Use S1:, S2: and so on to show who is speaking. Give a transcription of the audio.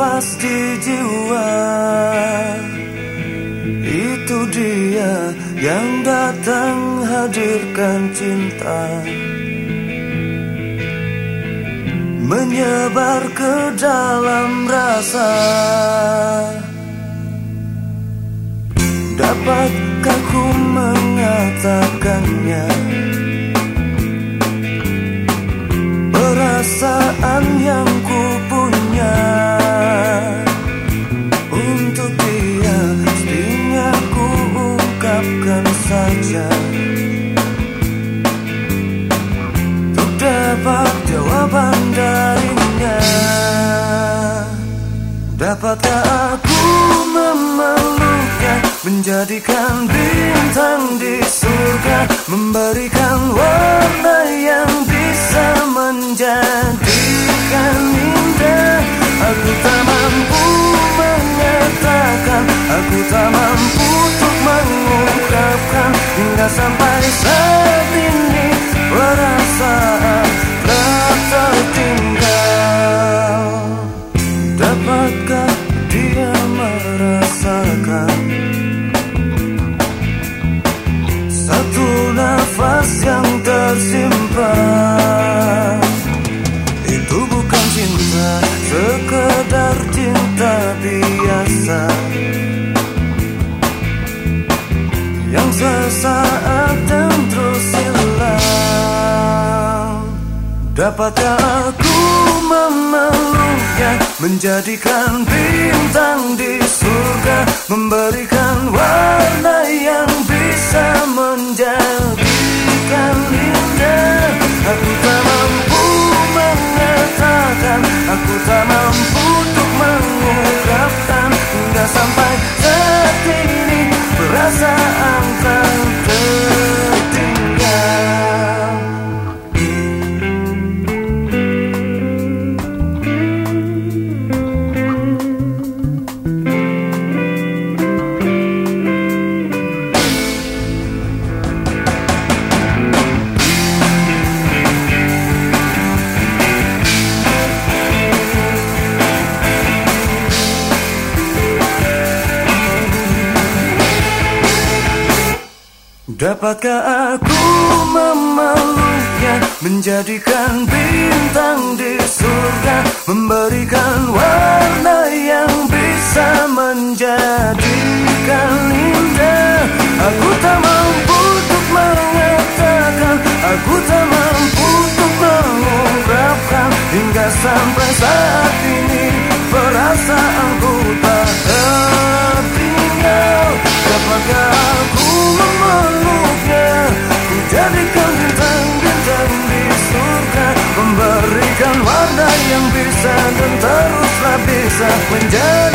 S1: nafas di jiwa. Itu dia yang datang hadirkan cinta. Menyebar ke dalam rasa. Dapatkah ku mengatakannya Dapatkah aku memeluknya Menjadikan bintang di surga Memberikan warna yang bisa menjadikan indah? Aku tak mampu mengatakan Aku tak mampu untuk mengungkapkan Hingga sampai sesaat dan terus hilang. Dapatkah aku memeluknya Menjadikan bintang di surga Memberikan warna Dapatkah aku memeluknya Menjadikan bintang di surga Memberikan warna yang bisa menjadikan indah? Aku tak mampu untuk mengatakan Aku tak mampu untuk mengungkapkan Hingga sampai saat ini Perasaanku tak tertinggal. Dapatkah bisa dan teruslah bisa menjadi